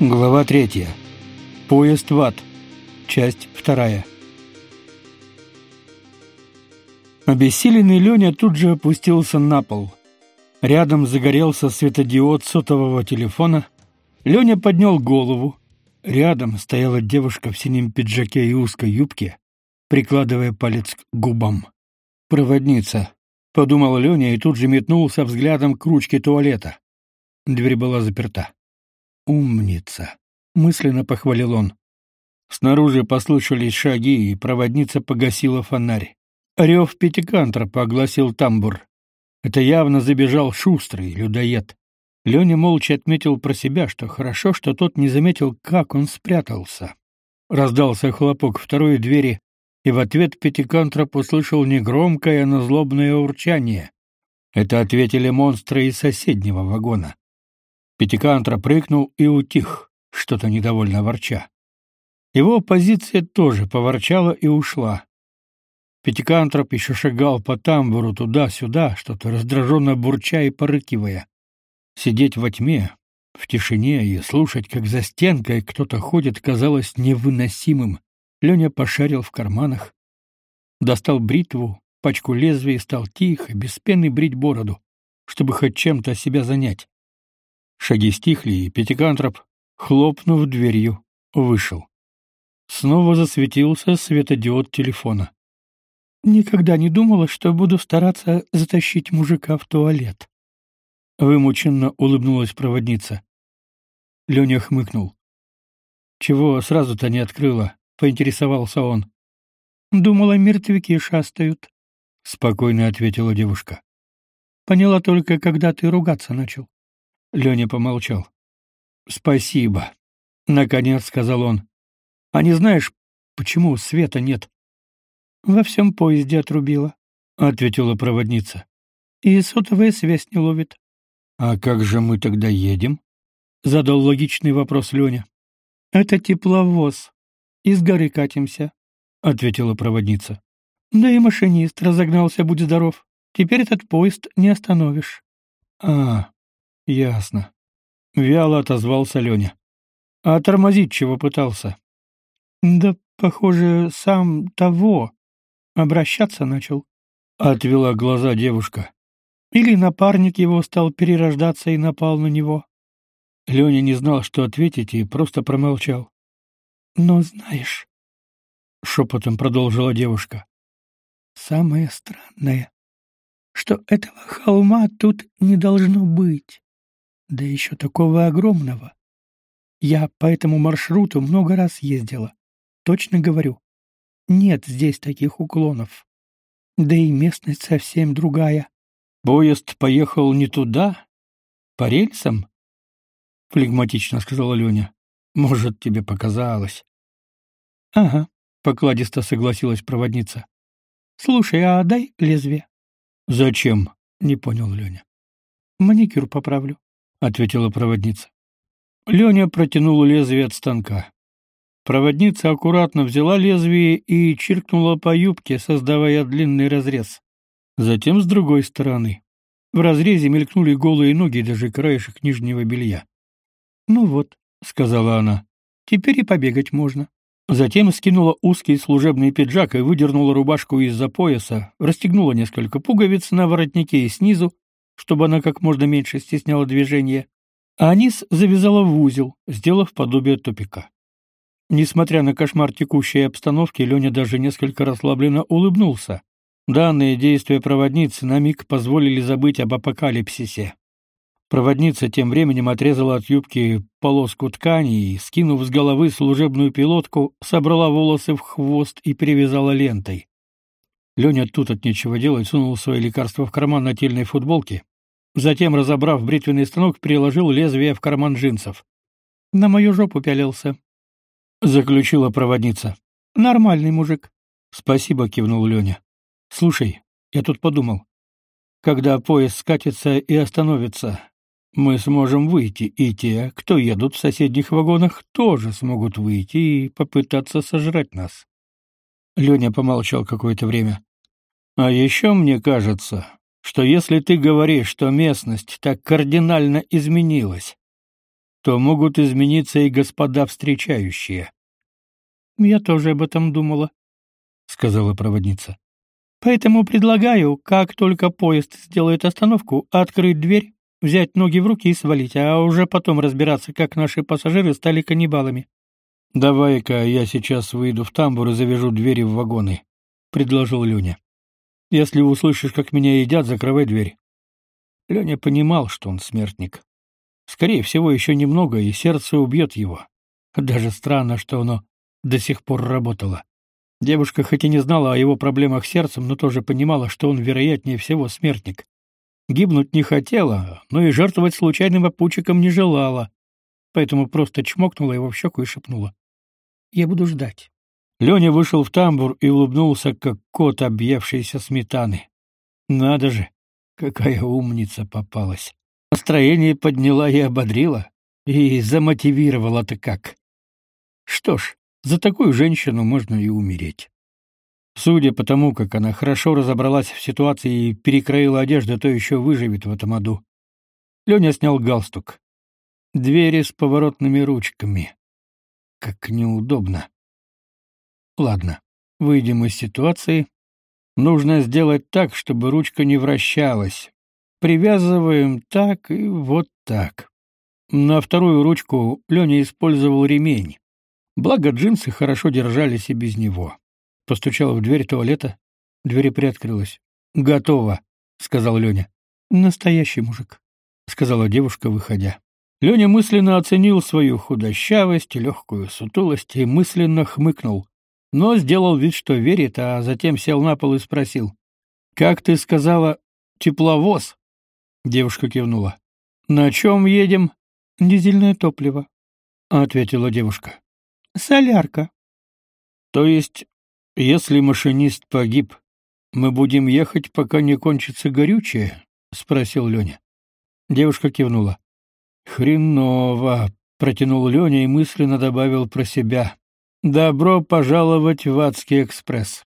Глава третья. Поезд в ад. Часть вторая. Обессиленный Леня тут же опустился на пол. Рядом загорелся светодиод сотового телефона. Леня поднял голову. Рядом стояла девушка в синем пиджаке и узкой юбке, прикладывая палец к губам. «Проводница», — подумал Леня и тут же метнулся взглядом к ручке туалета. Дверь была заперта. «Умница!» — мысленно похвалил он. Снаружи послышались шаги, и проводница погасила фонарь. Рев пятикантропа огласил тамбур. Это явно забежал шустрый людоед. Леня молча отметил про себя, что хорошо, что тот не заметил, как он спрятался. Раздался хлопок второй двери, и в ответ пятикантроп услышал негромкое, но злобное урчание. Это ответили монстры из соседнего вагона. Пятикантра прыгнул и утих, что-то недовольно ворча. Его позиция тоже поворчала и ушла. Пятикантроп еще шагал по тамбуру туда-сюда, что-то раздраженно бурча и порыкивая. Сидеть во тьме, в тишине и слушать, как за стенкой кто-то ходит, казалось невыносимым. Леня пошарил в карманах, достал бритву, пачку лезвия и стал тихо, без пены брить бороду, чтобы хоть чем-то себя занять. Шаги стихли, и Пятикантроп, хлопнув дверью, вышел. Снова засветился светодиод телефона. Никогда не думала, что буду стараться затащить мужика в туалет. Вымученно улыбнулась проводница. Леня хмыкнул. Чего сразу-то не открыла, поинтересовался он. Думала, мертвяки шастают, спокойно ответила девушка. Поняла только, когда ты ругаться начал. Леня помолчал. Спасибо, наконец сказал он. А не знаешь, почему света нет? Во всем поезде отрубила, ответила проводница. И сотовая связь не ловит. А как же мы тогда едем? задал логичный вопрос Леня. Это тепловоз. Из горы катимся, ответила проводница. Да и машинист разогнался, будь здоров. Теперь этот поезд не остановишь. А, ясно. Вяло отозвался Леня. А тормозить чего пытался? Да, похоже, сам того обращаться начал. Отвела глаза девушка. Или напарник его стал перерождаться и напал на него. Леня не знал, что ответить, и просто промолчал. «Но знаешь...» — шепотом продолжила девушка. «Самое странное, что этого холма тут не должно быть. Да еще такого огромного. Я по этому маршруту много раз ездила. Точно говорю. Нет здесь таких уклонов. Да и местность совсем другая. Поезд поехал не туда, по рельсам? Флегматично сказала Леня. Может, тебе показалось. Ага, покладисто согласилась проводница. Слушай, а дай лезвие. Зачем? Не понял Леня. Маникюр поправлю ответила проводница. Леня протянул лезвие от станка. Проводница аккуратно взяла лезвие и чиркнула по юбке, создавая длинный разрез. Затем с другой стороны. В разрезе мелькнули голые ноги даже краешек нижнего белья. «Ну вот», — сказала она, — «теперь и побегать можно». Затем скинула узкий служебный пиджак и выдернула рубашку из-за пояса, расстегнула несколько пуговиц на воротнике и снизу, чтобы она как можно меньше стесняла движение, а низ завязала в узел, сделав подобие тупика. Несмотря на кошмар текущей обстановки, Леня даже несколько расслабленно улыбнулся. Данные действия проводницы на миг позволили забыть об апокалипсисе. Проводница тем временем отрезала от юбки полоску ткани и, скинув с головы служебную пилотку, собрала волосы в хвост и перевязала лентой. Леня тут от нечего делать сунул свои лекарства в карман нательной футболки Затем, разобрав бритвенный станок, переложил лезвие в карман джинсов. На мою жопу пялился. Заключила проводница. Нормальный мужик. Спасибо, кивнул Леня. Слушай, я тут подумал. Когда поезд скатится и остановится, мы сможем выйти, и те, кто едут в соседних вагонах, тоже смогут выйти и попытаться сожрать нас. Леня помолчал какое-то время. А еще мне кажется, что если ты говоришь, что местность так кардинально изменилась, то могут измениться и господа встречающие. Я тоже об этом думала, сказала проводница. Поэтому предлагаю, как только поезд сделает остановку, открыть дверь, взять ноги в руки и свалить, а уже потом разбираться, как наши пассажиры стали каннибалами. Давай-ка я сейчас выйду в тамбур и завяжу двери в вагоны, предложил Лёня. Если услышишь, как меня едят, закрывай дверь. Лёня понимал, что он смертник. Скорее всего, еще немного, и сердце убьет его. Даже странно, что оно до сих пор работало. Девушка хоть и не знала о его проблемах с сердцем, но тоже понимала, что он, вероятнее всего, смертник. Гибнуть не хотела, но и жертвовать случайным попутчиком не желала, поэтому просто чмокнула его в щеку и шепнула. «Я буду ждать». Леня вышел в тамбур и улыбнулся, как кот, объевшийся сметаны. Надо же, какая умница попалась. Настроение подняла и ободрила, и замотивировала-то как. Что ж, за такую женщину можно и умереть. Судя по тому, как она хорошо разобралась в ситуации и перекроила одежду, то еще выживет в этом аду. Леня снял галстук. Двери с поворотными ручками. Как неудобно. Ладно, выйдем из ситуации. Нужно сделать так, чтобы ручка не вращалась. Привязываем так и вот так. На вторую ручку Леня использовал ремень. Благо джинсы хорошо держались и без него. Постучал в дверь туалета, дверь приоткрылась. "Готово", сказал Леня. "Настоящий мужик", сказала девушка, выходя. Леня мысленно оценил свою худощавость легкую сутулость и мысленно хмыкнул, но сделал вид, что верит, а затем сел на пол и спросил: "Как ты сказала, тепловоз?" Девушка кивнула. "На чем едем?" "Дизельное топливо", ответила девушка. Солярка. То есть, если машинист погиб, мы будем ехать, пока не кончится горючее? спросил Леня. Девушка кивнула. Хреново, протянул Леня и мысленно добавил про себя. Добро пожаловать в Адский экспресс.